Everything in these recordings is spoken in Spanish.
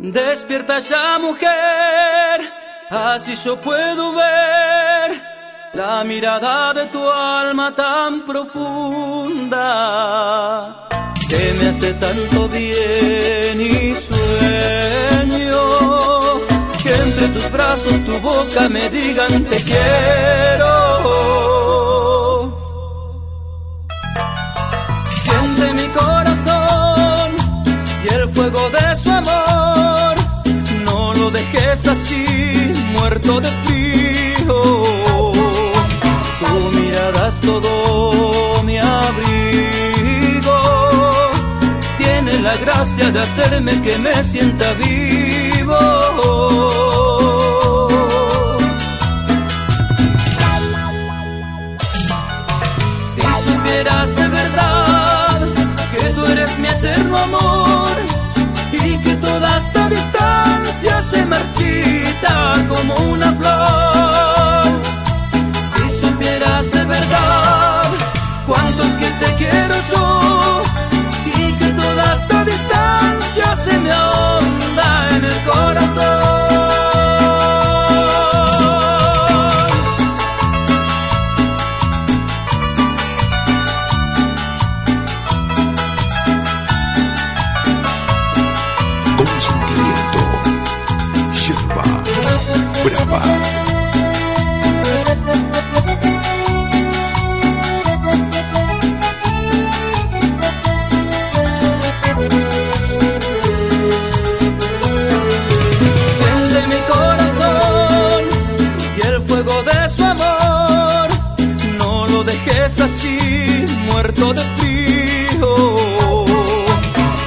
Despierta ya mujer, así yo puedo ver la mirada de tu alma tan profunda que me hace tanto bien y sueño que entre tus brazos tu boca me digan te quiero. Siente mi corazón y el fuego de su amor, dejes así, muerto de frío. Tu mirada es todo mi abrigo, tiene la gracia de hacerme que me sienta vivo. Si supieras de verdad que tú eres mi eterno amor como una flor. Muerto de frío.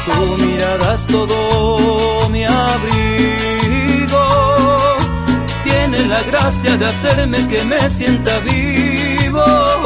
Tu mirada es todo mi abrigo. Tiene la gracia de hacerme que me sienta vivo.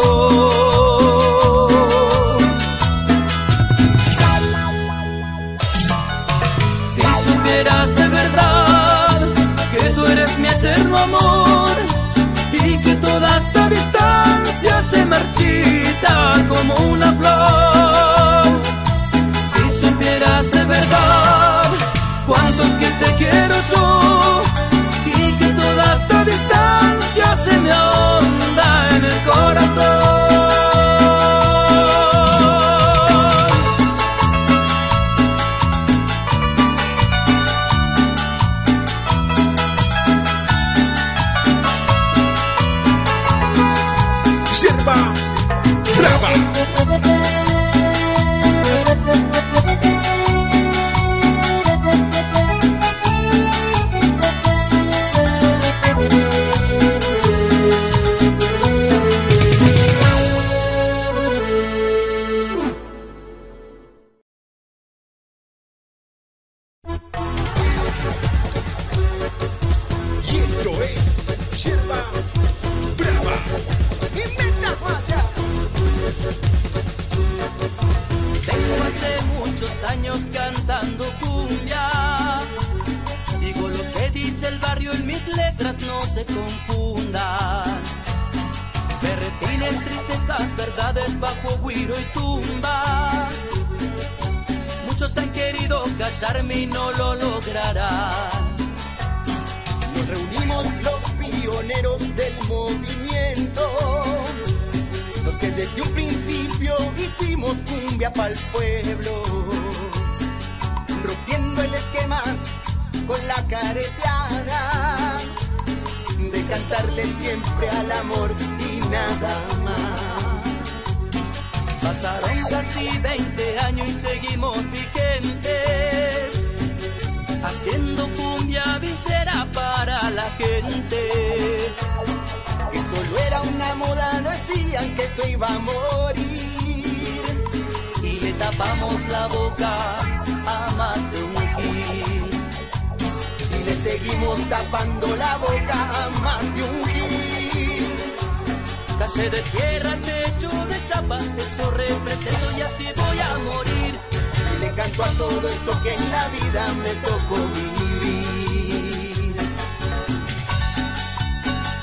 A todo eso que en la vida me tocó vivir.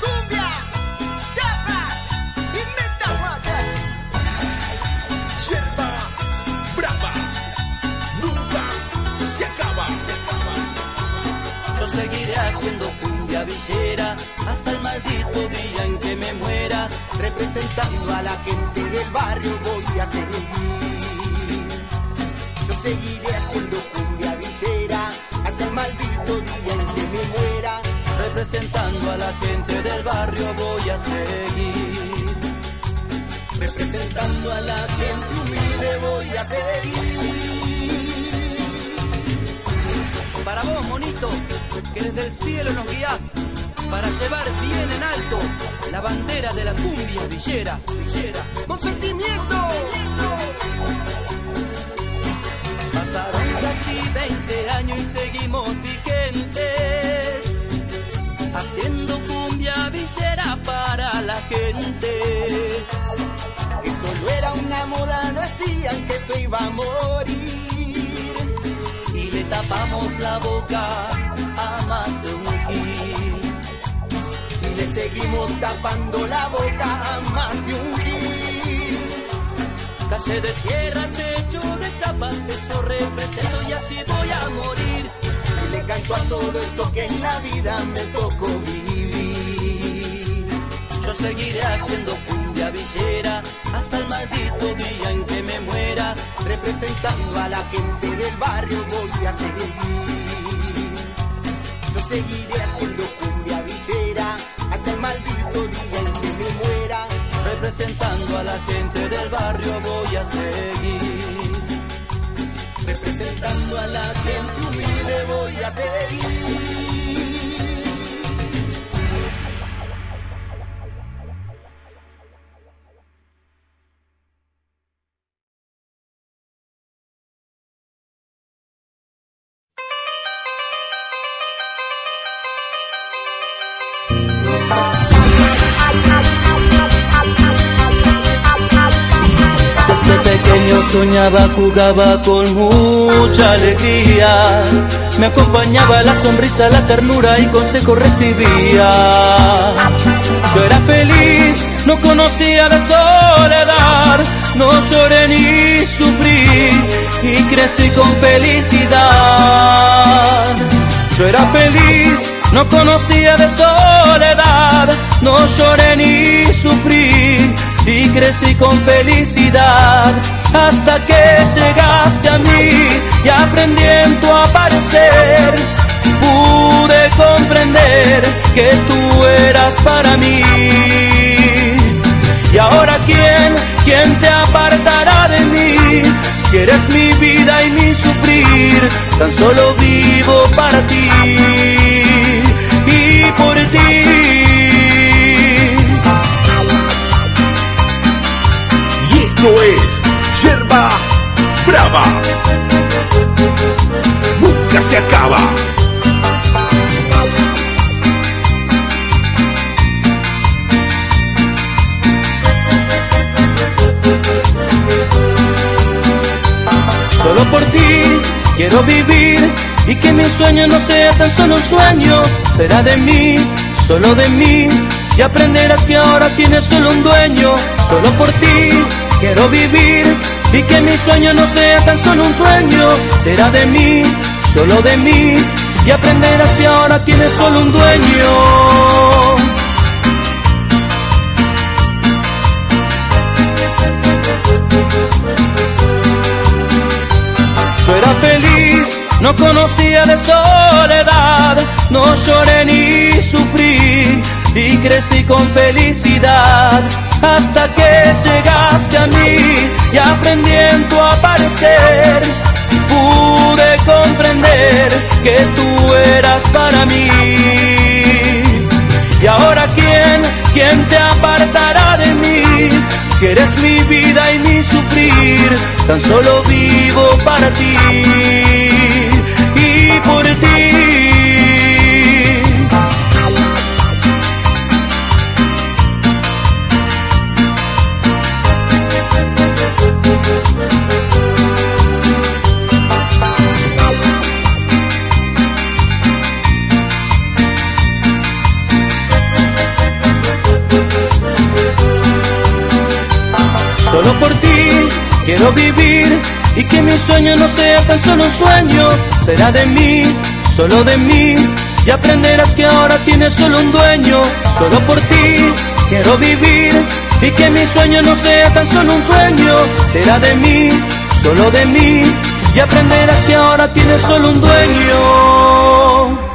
Cumbia, chapa y metahuaca. Yerba Brava. Nunca se acaba. Se acaba. haciendo cumbia villera hasta el maldito día en que me muera. Representando a la gente del barrio seguiré haciendo cumbia villera hasta el maldito día en que me muera. Representando a la gente del barrio voy a seguir. Representando a la gente humilde voy a seguir. Para vos, monito, que desde el cielo nos guías para llevar bien en alto la bandera de la cumbia villera, villera. Con sentimiento. Casi 20 años y seguimos vigentes, haciendo cumbia villera para la gente. Que solo era una moda, no decían que esto iba a morir. Y le tapamos la boca a más de un gil. Y le seguimos tapando la boca a más de un. Calle de tierra, techo de chapa, eso represento y así voy a morir. Y le canto a todo eso que en la vida me tocó vivir. Yo seguiré haciendo cumbia villera hasta el maldito día en que me muera. Representando a la gente del barrio voy a seguir. Yo seguiré haciendo Representando a la gente del barrio voy a seguir. Representando a la gente humilde voy a seguir. Soñaba, jugaba con mucha alegría. Me acompañaba la sonrisa, la ternura y consejo recibía. Yo era feliz, no conocía la soledad, no lloré ni sufrí y crecí con felicidad. Yo era feliz, no conocía de soledad, no lloré ni sufrí y crecí con felicidad hasta que llegaste a mí y aprendí en tu aparecer. Pude comprender que tú eras para mí. Y ahora quién, quién te apartará de mí. Si eres mi vida y mi sufrir, tan solo vivo para ti y por ti. Esto es Yerba Brava. Nunca se acaba. Solo por ti quiero vivir y que mi sueño no sea tan solo un sueño. Será de mí, solo de mí. Y aprenderás que ahora tienes solo un dueño. Solo por ti quiero vivir y que mi sueño no sea tan solo un sueño. Será de mí, solo de mí. Y aprenderás que ahora tienes solo un dueño. Yo era feliz, no conocía de soledad, no lloré ni sufrí y crecí con felicidad hasta que llegaste a mí y aprendí en tu aparecer. Pude comprender que tú eras para mí. Y ahora quién, quién te apartará de mí. Si eres mi vida y mi sufrir, tan solo vivo para ti Solo por ti quiero vivir y que mi sueño no sea tan solo un sueño. Será de mí, solo de mí. Y aprenderás que ahora tienes solo un dueño. Solo por ti quiero vivir y que mi sueño no sea tan solo un sueño. Será de mí, solo de mí. Y aprenderás que ahora tienes solo un dueño.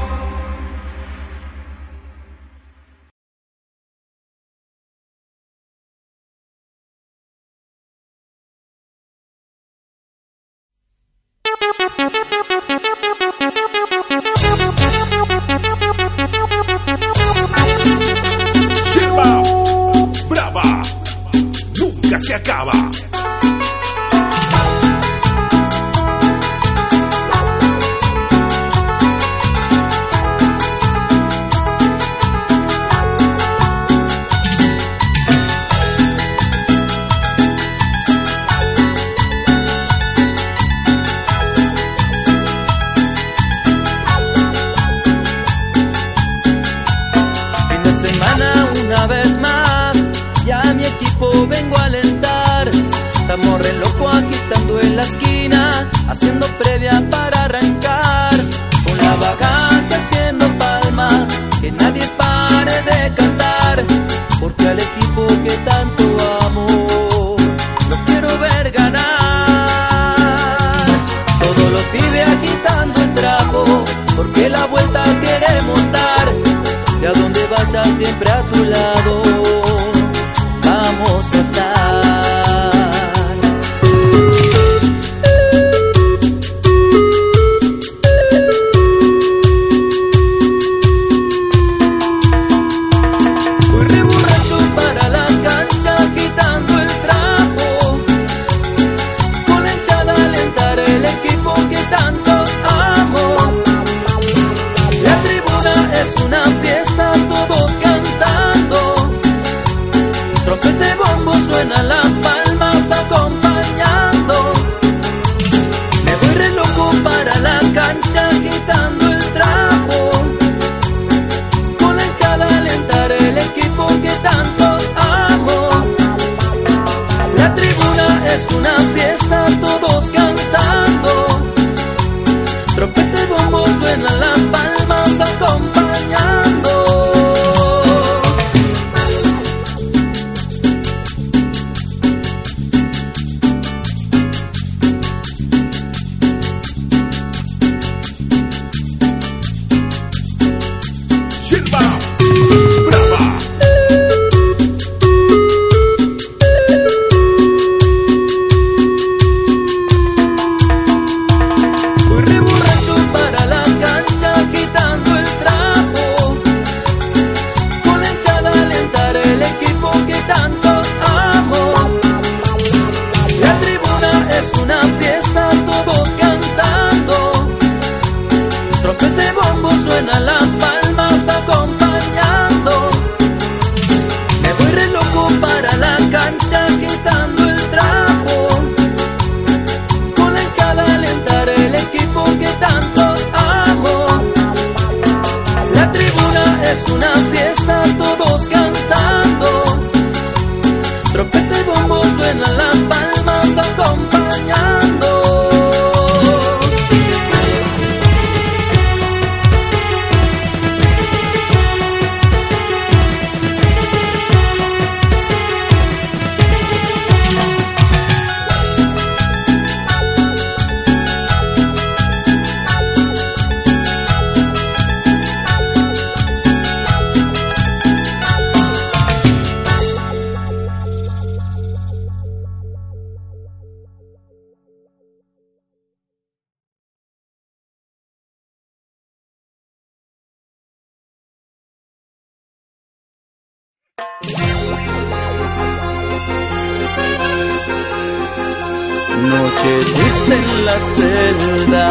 Noche triste en la celda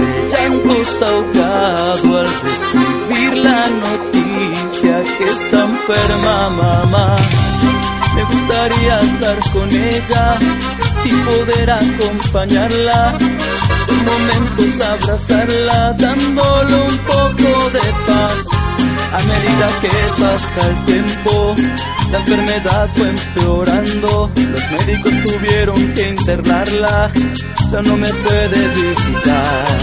de llantos ahogado al recibir la noticia que está enferma mamá. Me gustaría estar con ella y poder acompañarla. Momentos abrazarla dándole un poco de paz a medida que pasa el tiempo, la enfermedad fue empeorando. Los médicos tuvieron que internarla, ya no me puede visitar.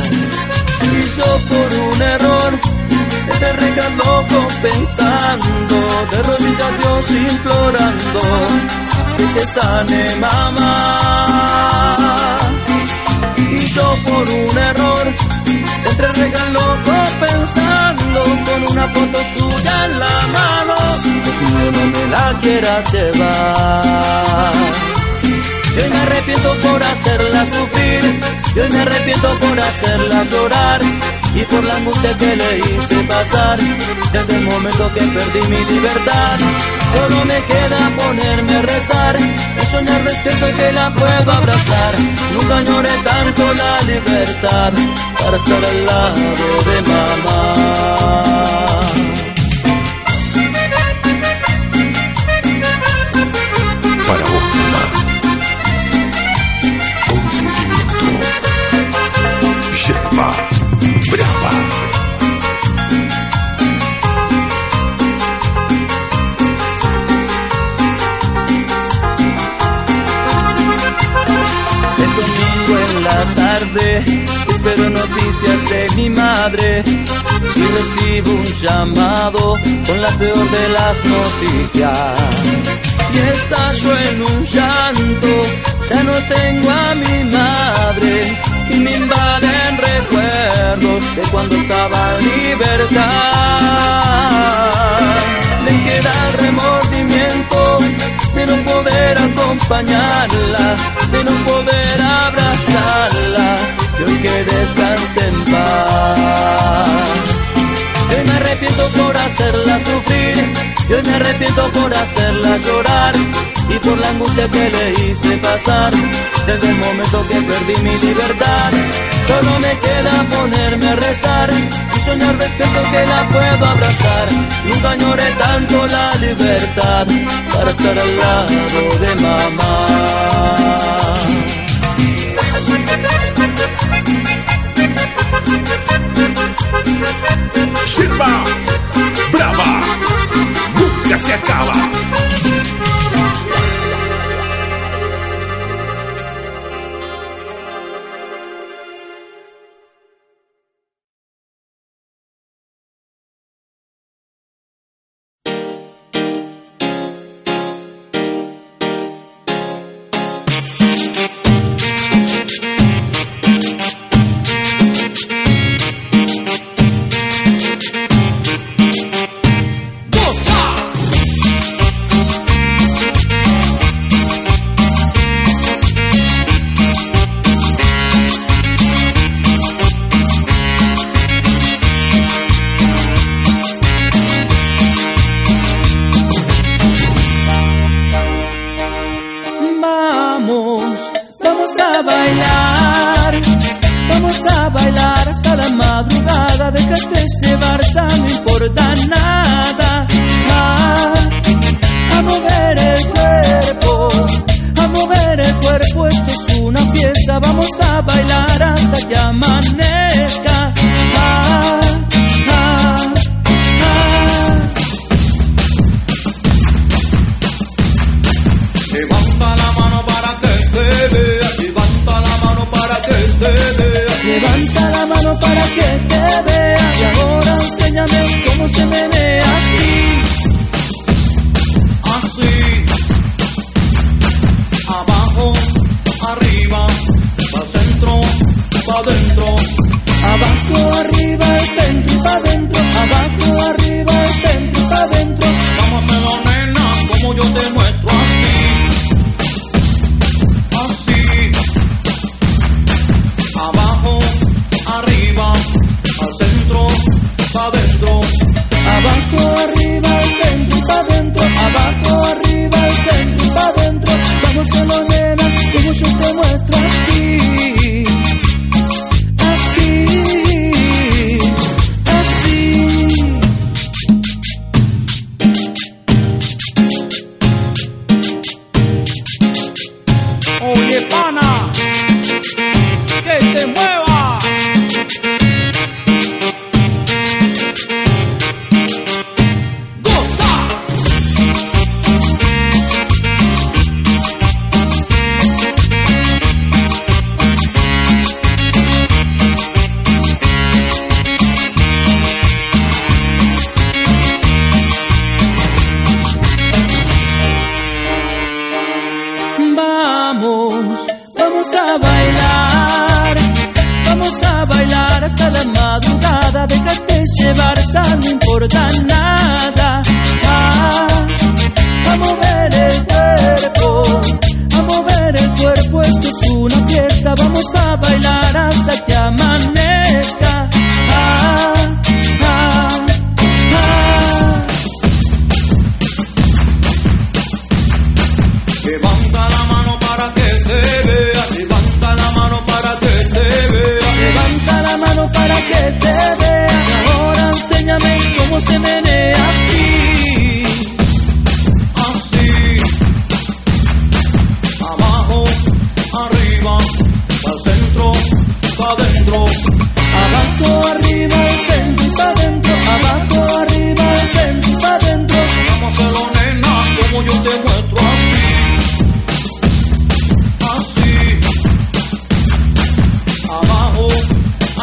Y yo por un error, este recado compensando, de rodillas Dios implorando, que te sane mamá. Y yo por un error, entre loco pensando, con una foto suya en la mano, que no me la quiera llevar. Yo me arrepiento por hacerla sufrir, yo me arrepiento por hacerla llorar y por la angustia que le hice pasar desde el momento que perdí mi libertad. Solo me queda ponerme a rezar y soñar despierto que la puedo abrazar. Nunca lloré tanto la libertad para estar al lado de mamá. Espero noticias de mi madre y recibo un llamado con la peor de las noticias. Y estallo en un llanto, ya no tengo a mi madre y me invaden recuerdos de cuando estaba en libertad. Me queda remordimiento de no poder acompañarla, de no poder por hacerla sufrir, yo me arrepiento por hacerla llorar y por la angustia que le hice pasar desde el momento que perdí mi libertad. Solo me queda ponerme a rezar y soñar despierto que la puedo abrazar. Nunca añoré tanto la libertad para estar al lado de mamá. Sirva, brava, nunca se arriba, al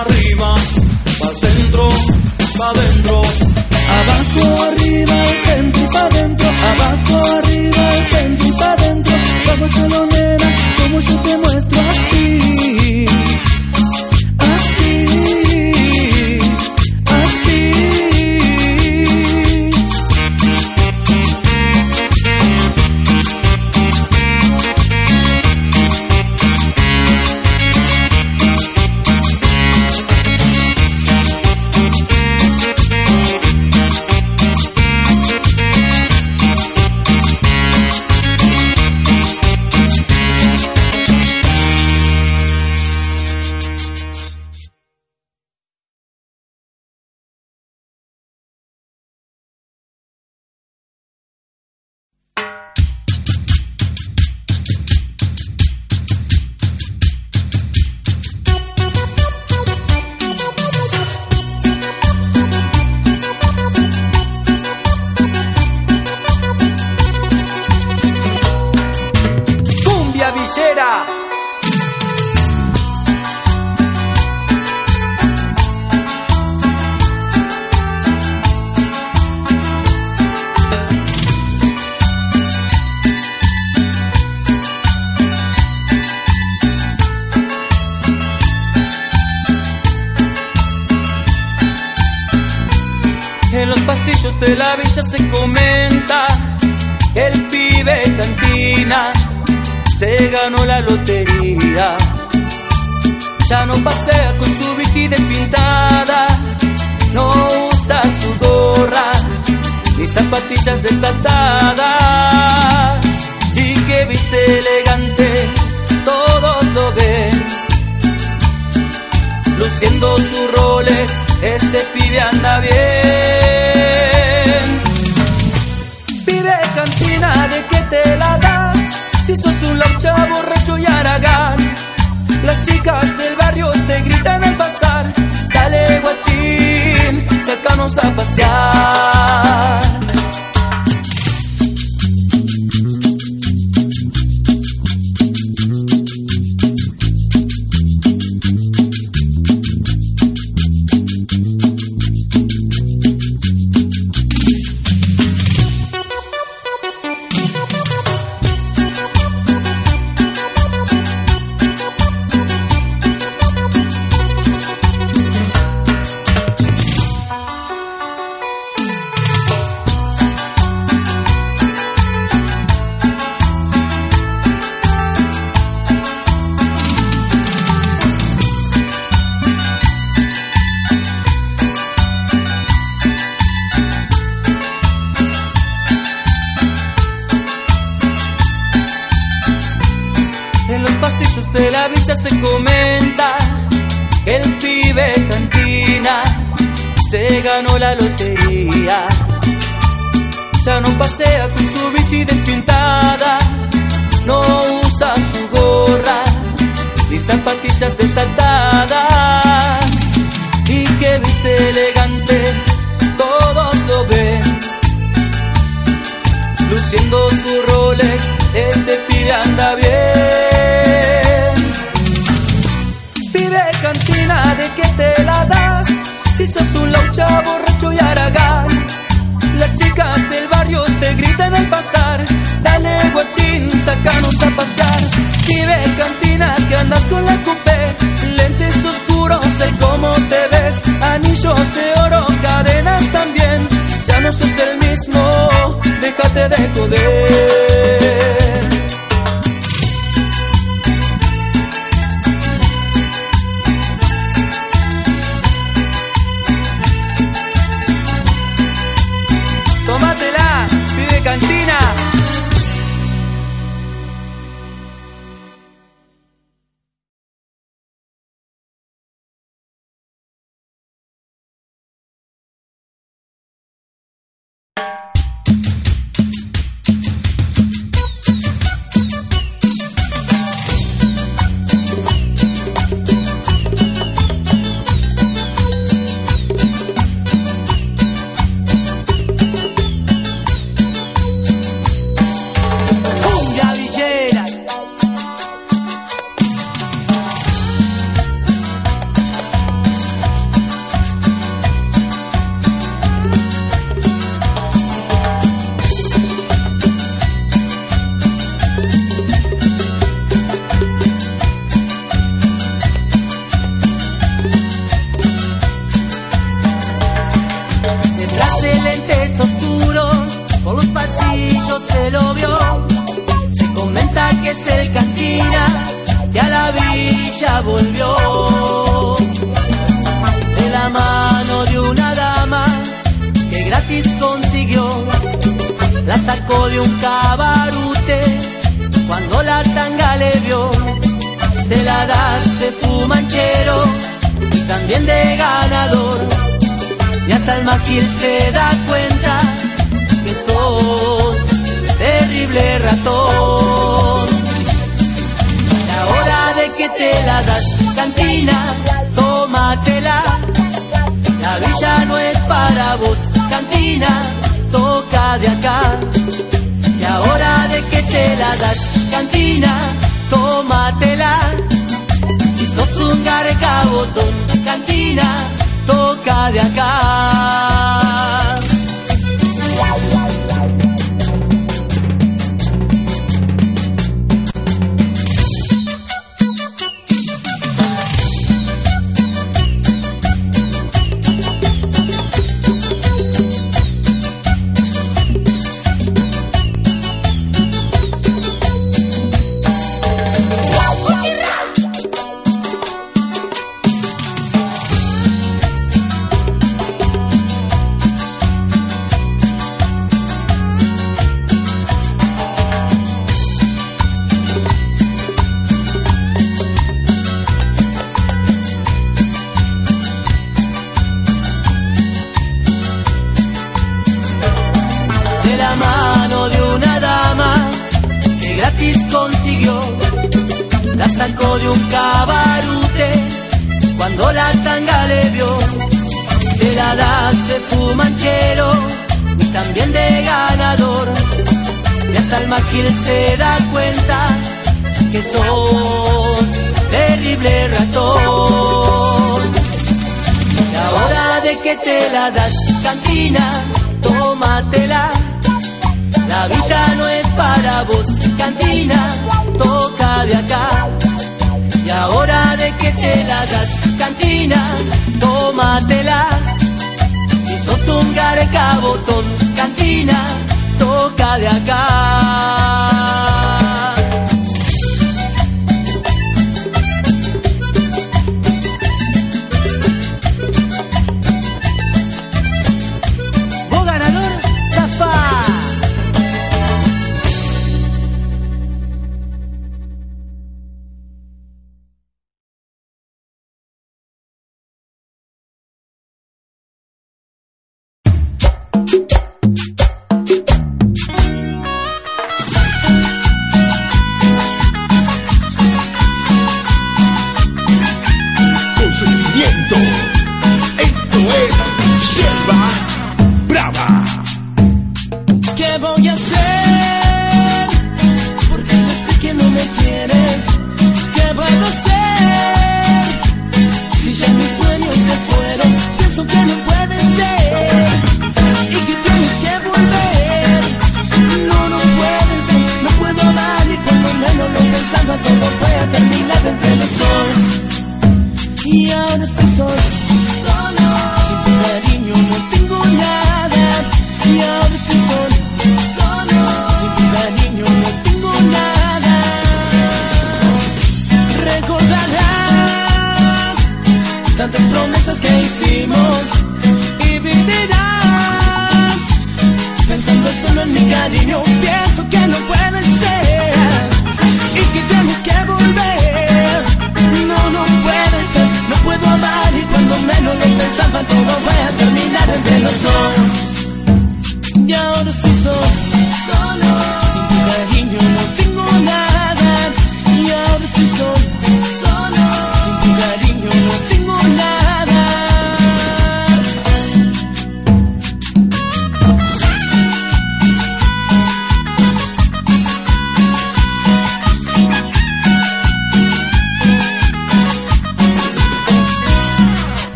arriba, pa' centro, pa' dentro. Abajo, arriba, al centro y pa' dentro. Abajo, arriba, al centro y pa' dentro. Vamos a lo mano de una dama que gratis consiguió. La sacó de un cabarute cuando la tanga le vio. Te la das de fumanchero y también de ganador. Y hasta el maquil se da cuenta que sos terrible ratón. Y ahora de que te la das, cantina, tómatela. La villa no es para vos, cantina, toca de acá. Y ahora de que te la das, cantina, tómatela. Si sos un garcabotón, cantina, toca de acá.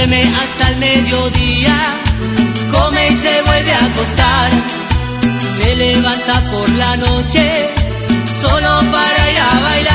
duerme hasta el mediodía, come y se vuelve a acostar, se levanta por la noche solo para ir a bailar.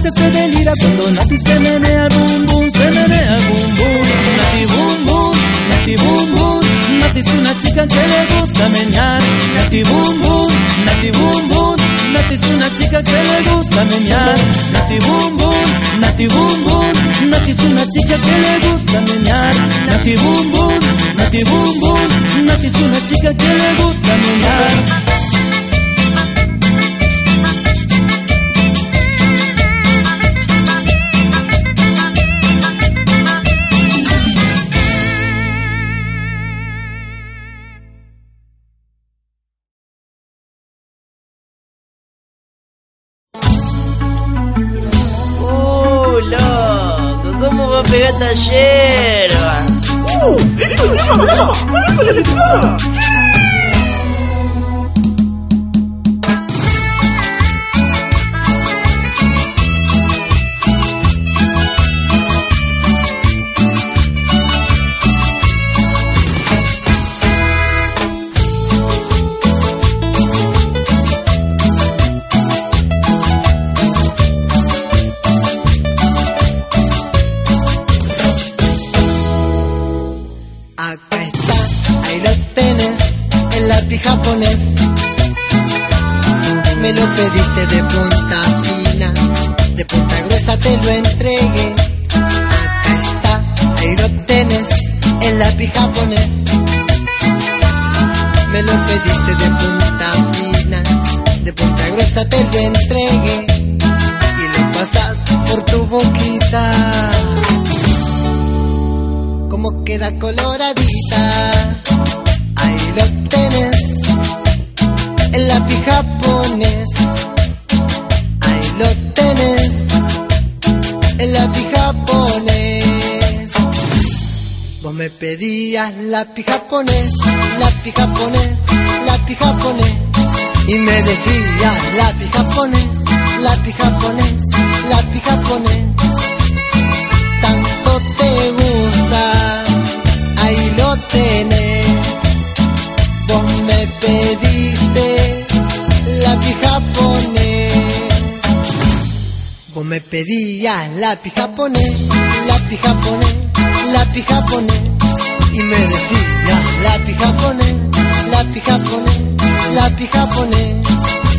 gracia se delira cuando Nati se menea bum bum, se menea bum bum. Nati bum bum, Nati bum bum. Nati es una chica que le gusta menear. Nati bum bum, Nati bum bum. Nati es una chica que le gusta menear. Nati bum bum, Nati bum bum. Nati es una chica que le gusta menear. Nati bum bum, Nati bum bum. Nati es una chica que le gusta menear. pedía lápiz japonés, lápiz japonés, lápiz japonés. Y me decía lápiz japonés, lápiz japonés, lápiz japonés.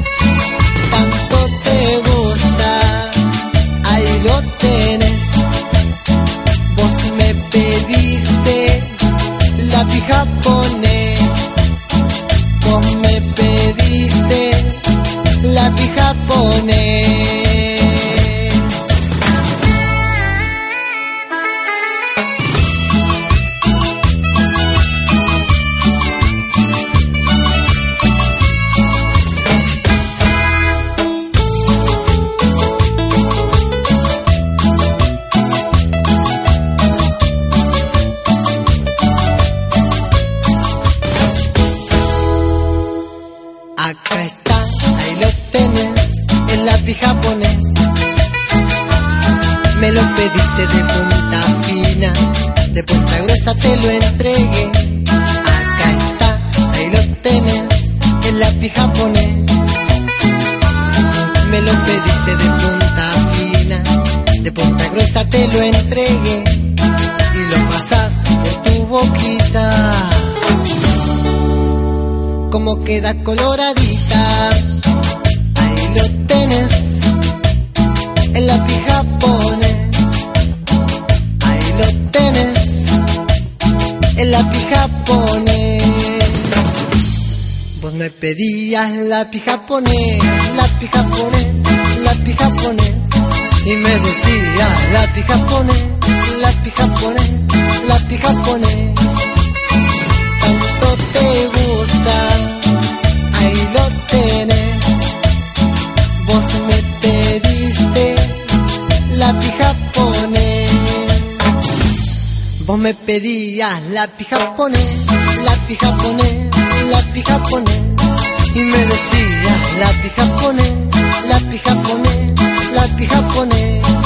queda coloradita. Ahí lo tenés, en la pija pone. Ahí lo tenés, en la pija pone. Vos me pedías la pija pone, la pija pone, la pija pone. Y me decías la pija pone. japonés, lápiz japonés, lápiz japonés. Y me decía, lápiz japonés, lápiz japonés, lápiz japonés.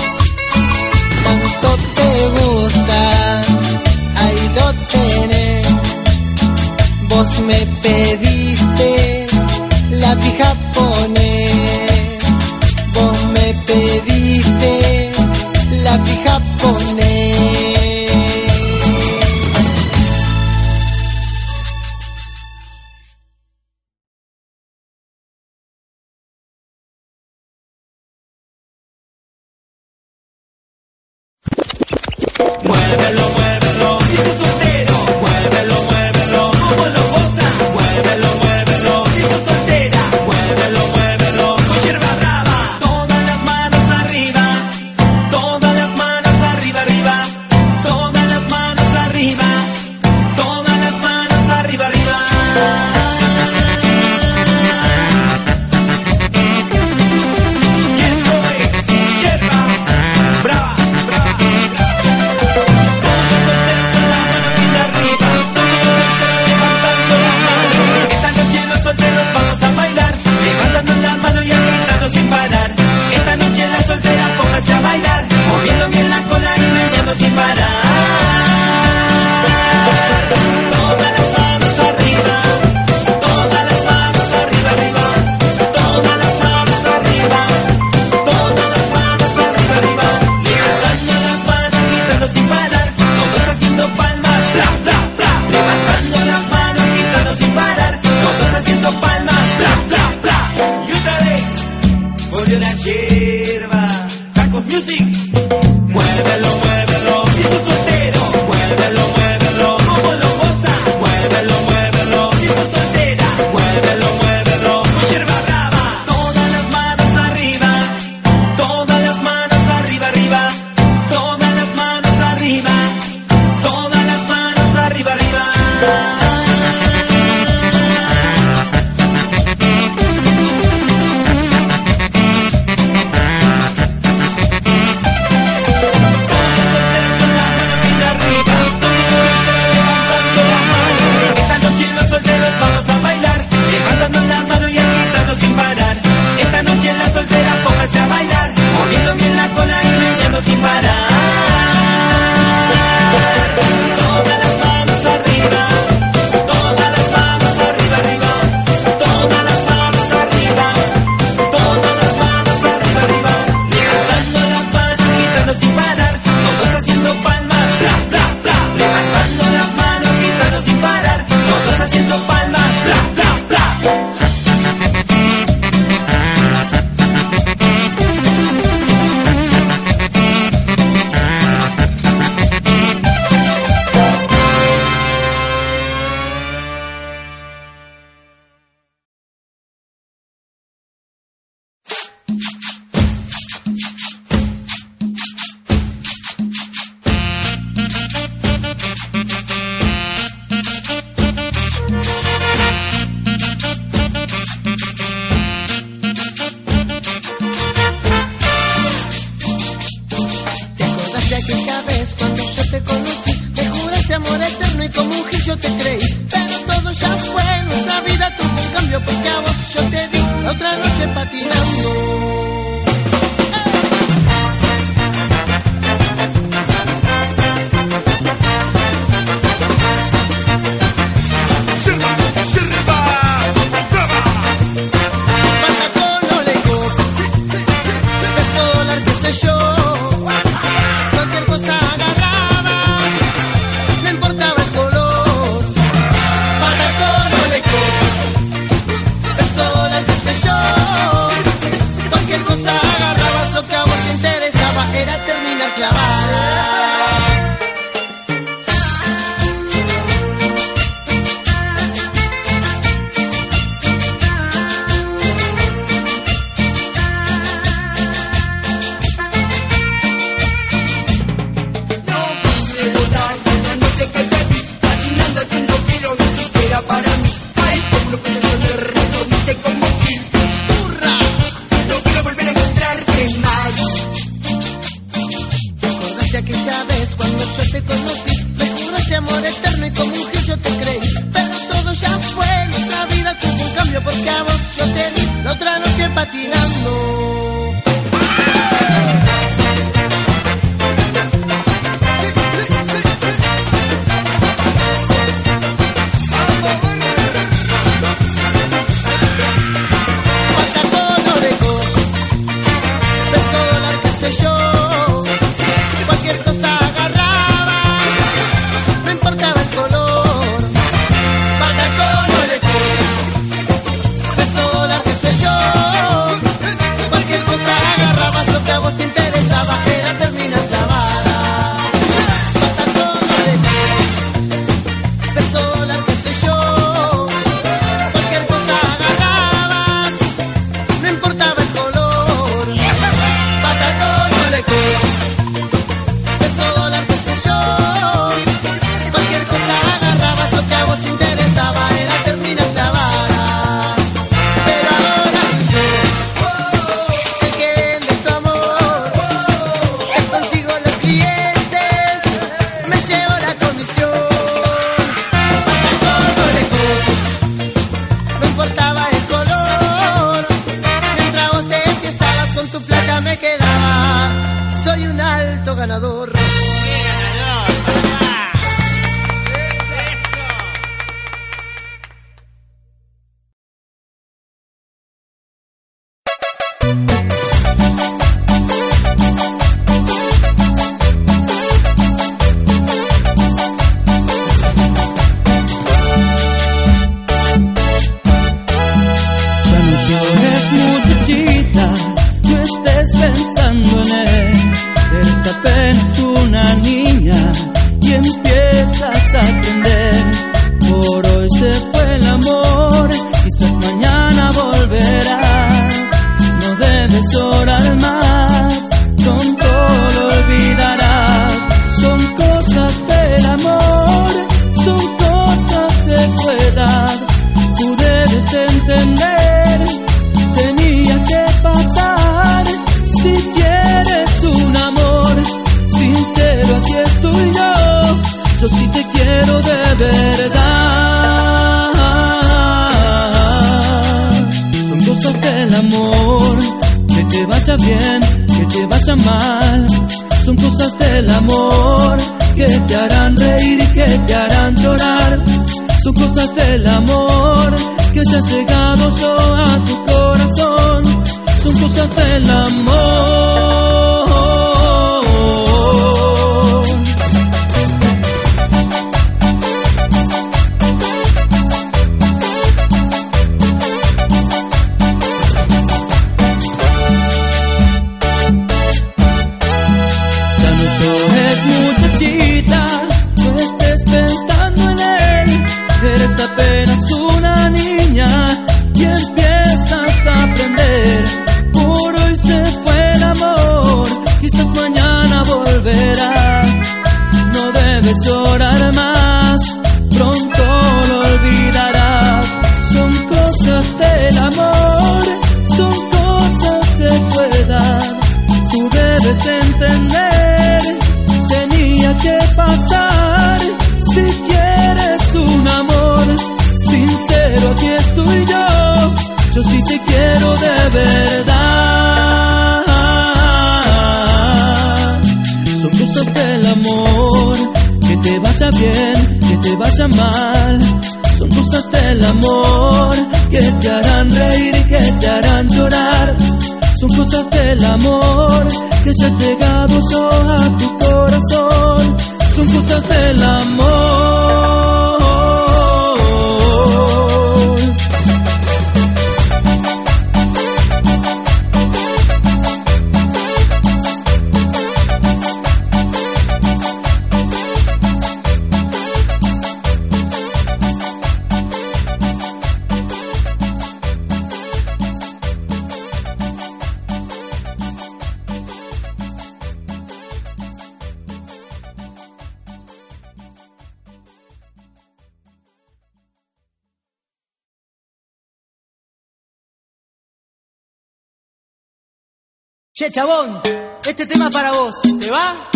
Che, chabón, este tema para vos, ¿te va?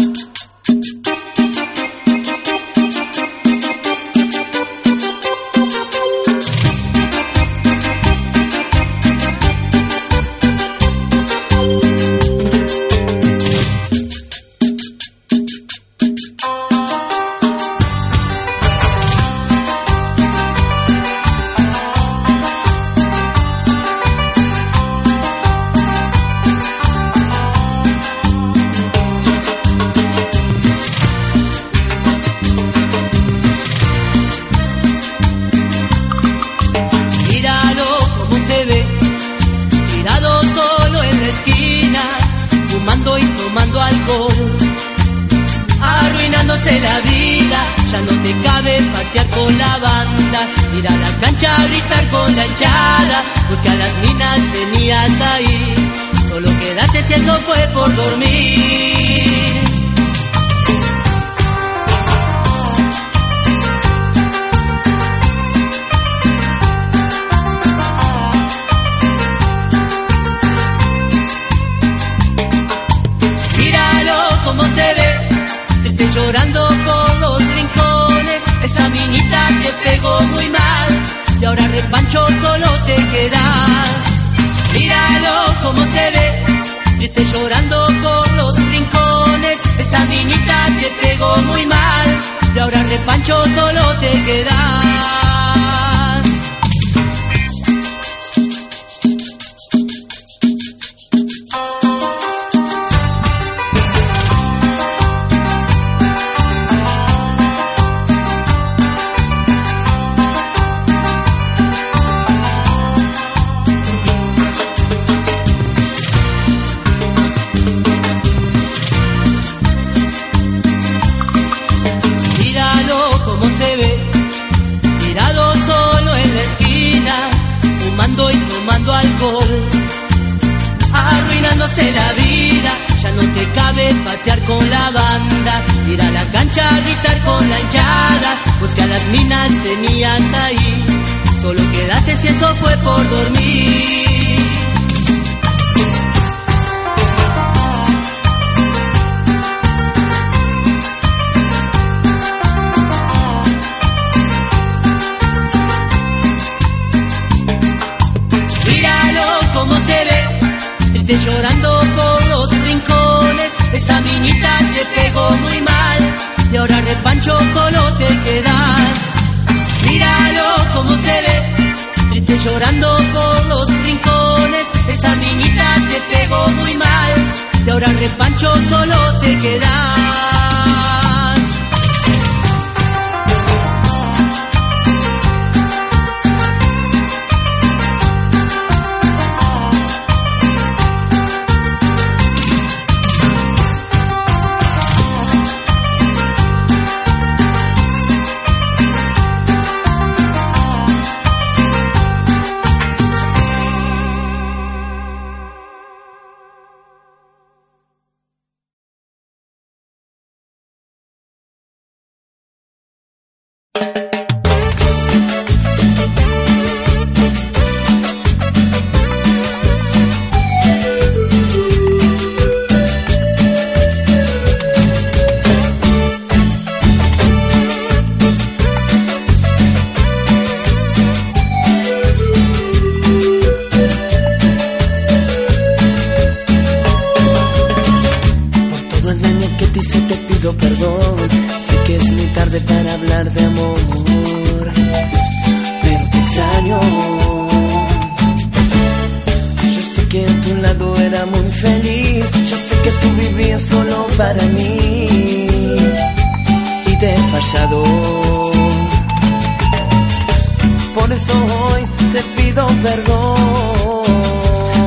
Por eso hoy te pido perdón.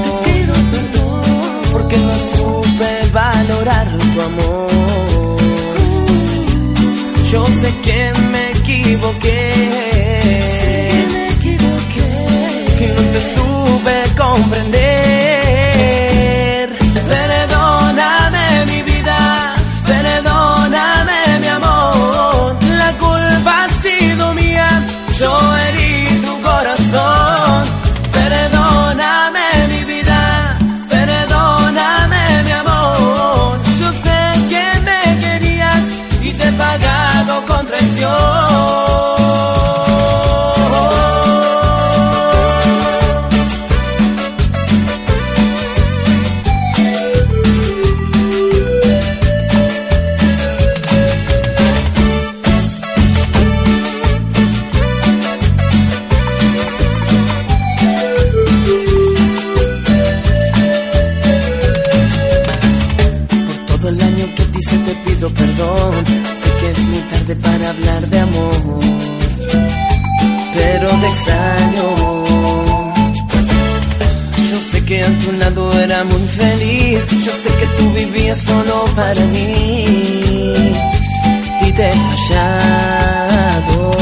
Te pido perdón porque no supe valorar tu amor. Uh. Yo sé que me equivoqué. Sé que es muy tarde para hablar de amor, pero te extraño. Yo sé que a tu lado era muy feliz. Yo sé que tú vivías solo para mí. Y te he fallado.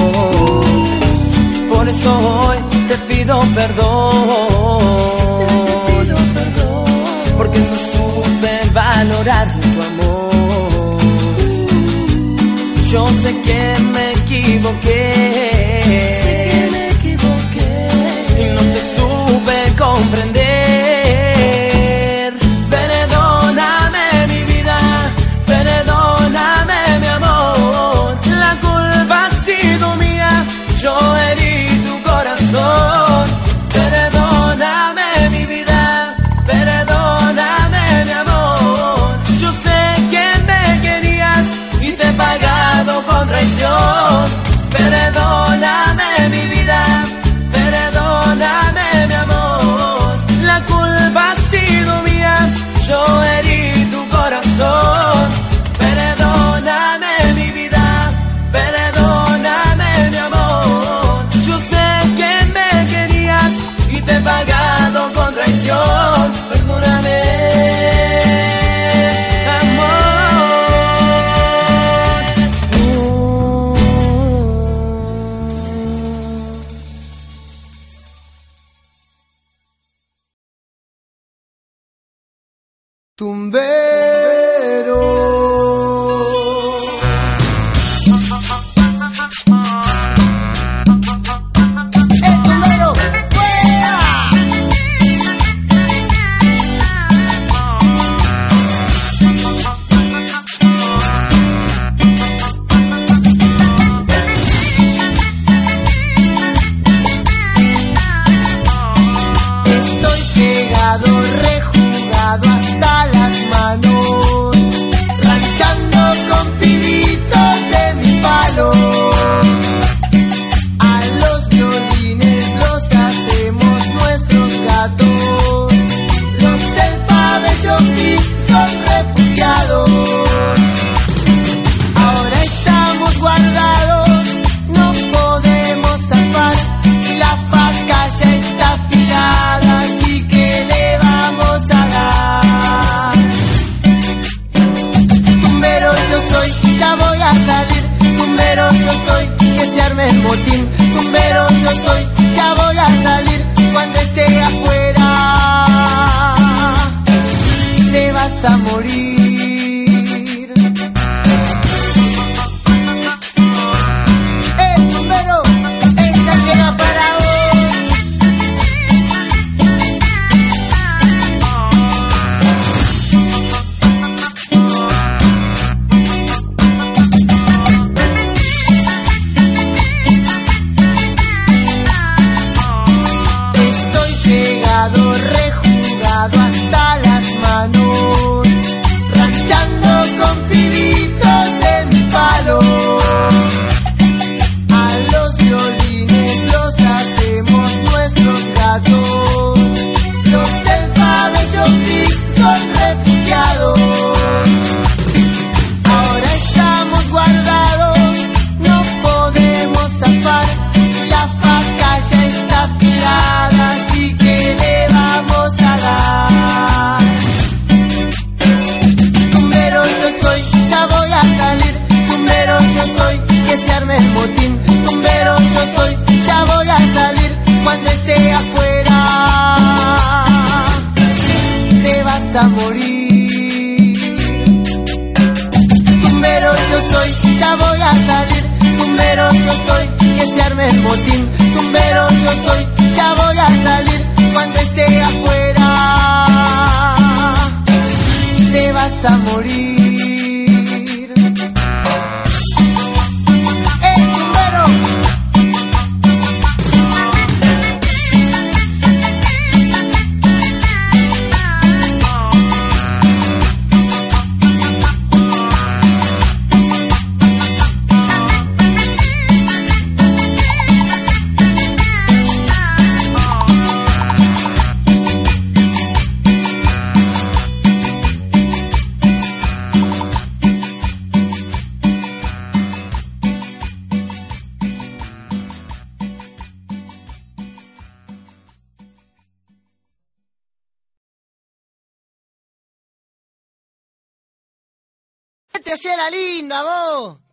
Por eso hoy te pido perdón. Porque no supe valorar Yo sé que me equivoqué. Sé que me equivoqué. Y no te supe comprender.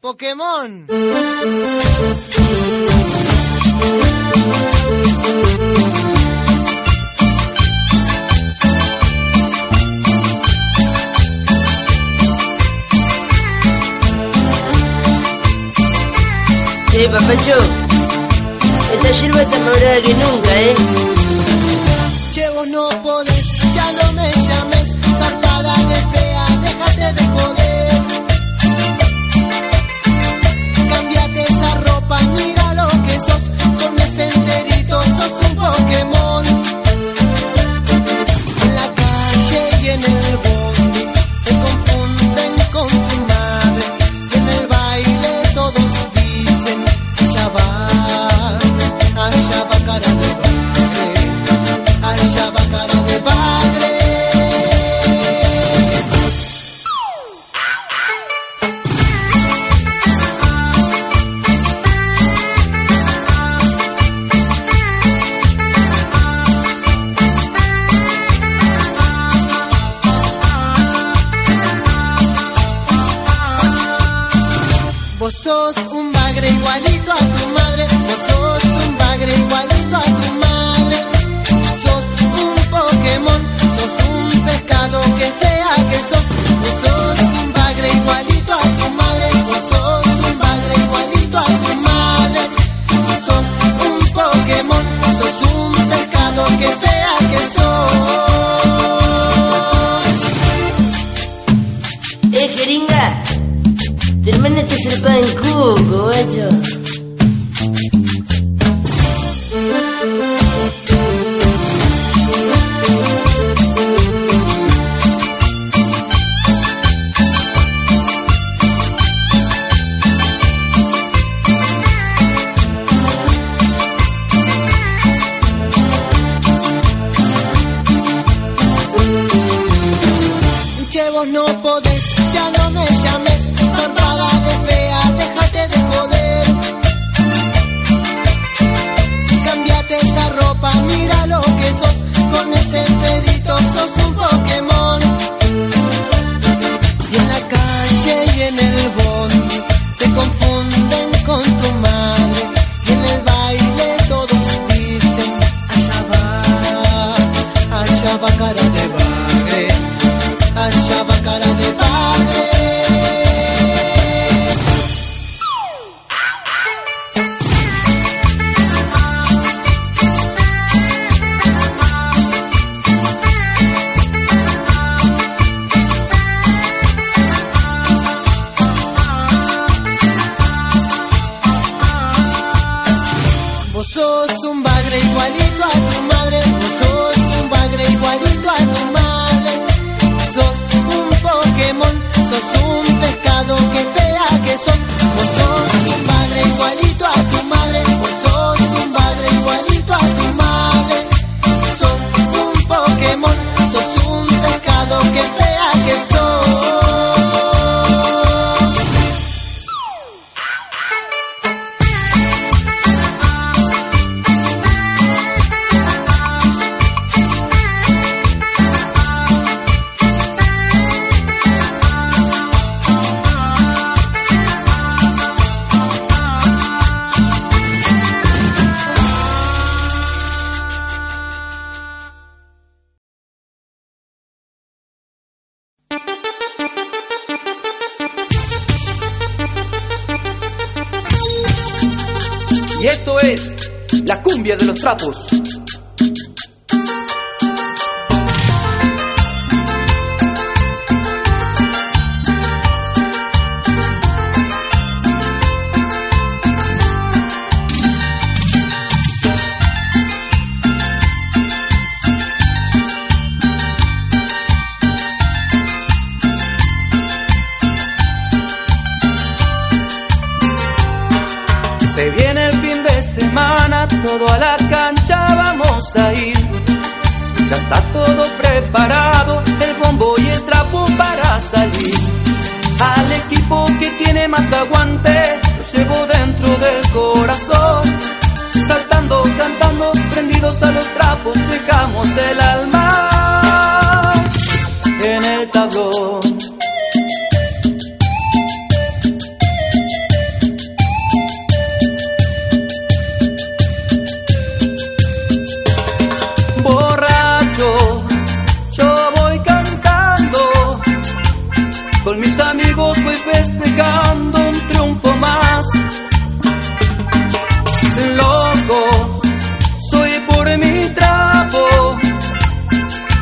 Pokémon. Sí, papacho. Esta hierba está más brava que nunca, ¿eh?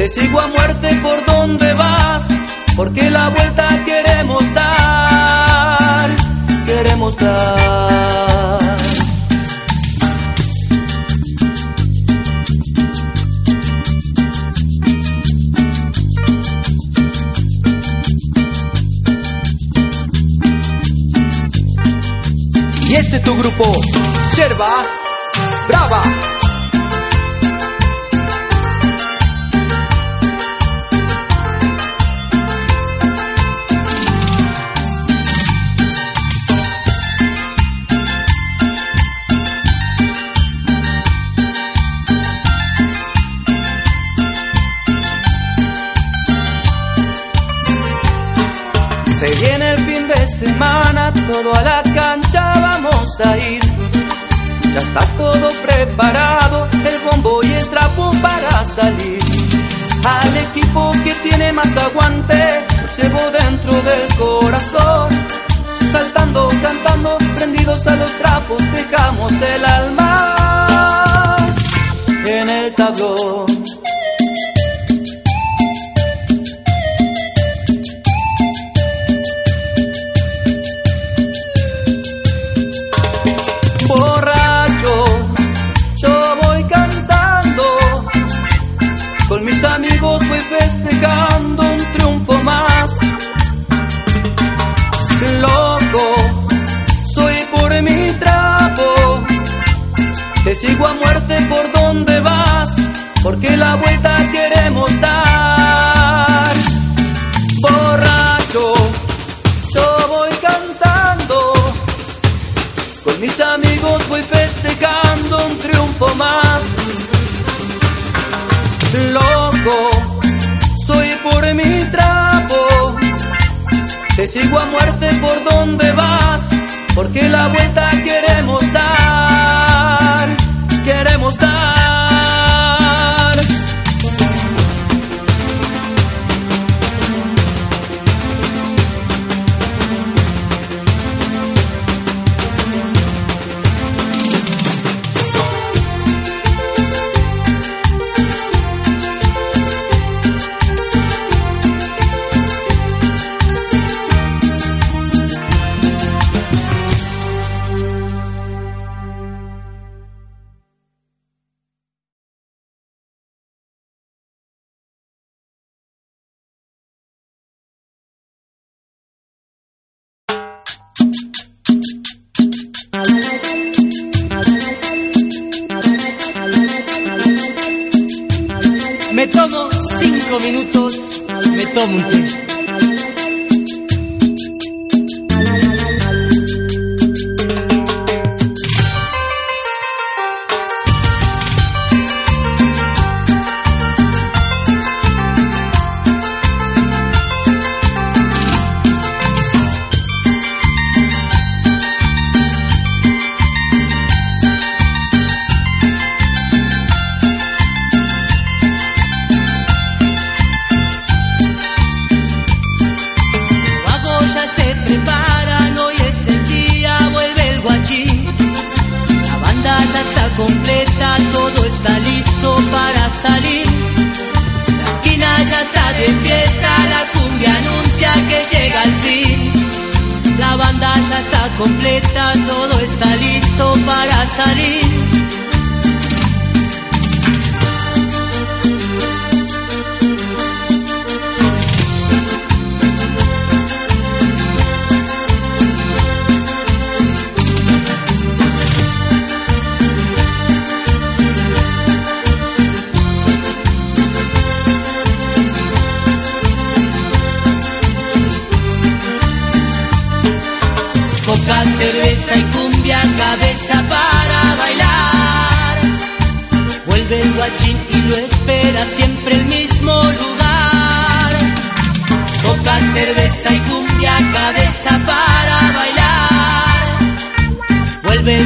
Te sigo a muerte por donde vas, porque la vuelta queremos dar, queremos dar. Y este es tu grupo, Yerba Se viene el fin de semana, todo a la cancha vamos a ir. Ya está todo preparado, el bombo y el trapo para salir. Al equipo que tiene más aguante, lo llevo dentro del corazón. Saltando, cantando, prendidos a los trapos, dejamos el alma en el tablón. Un triunfo más. Loco, soy por mi trapo, te sigo a muerte por donde vas, porque la vuelta Te sigo a muerte por donde vas, porque la vuelta queremos dar,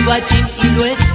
guachín y lo espera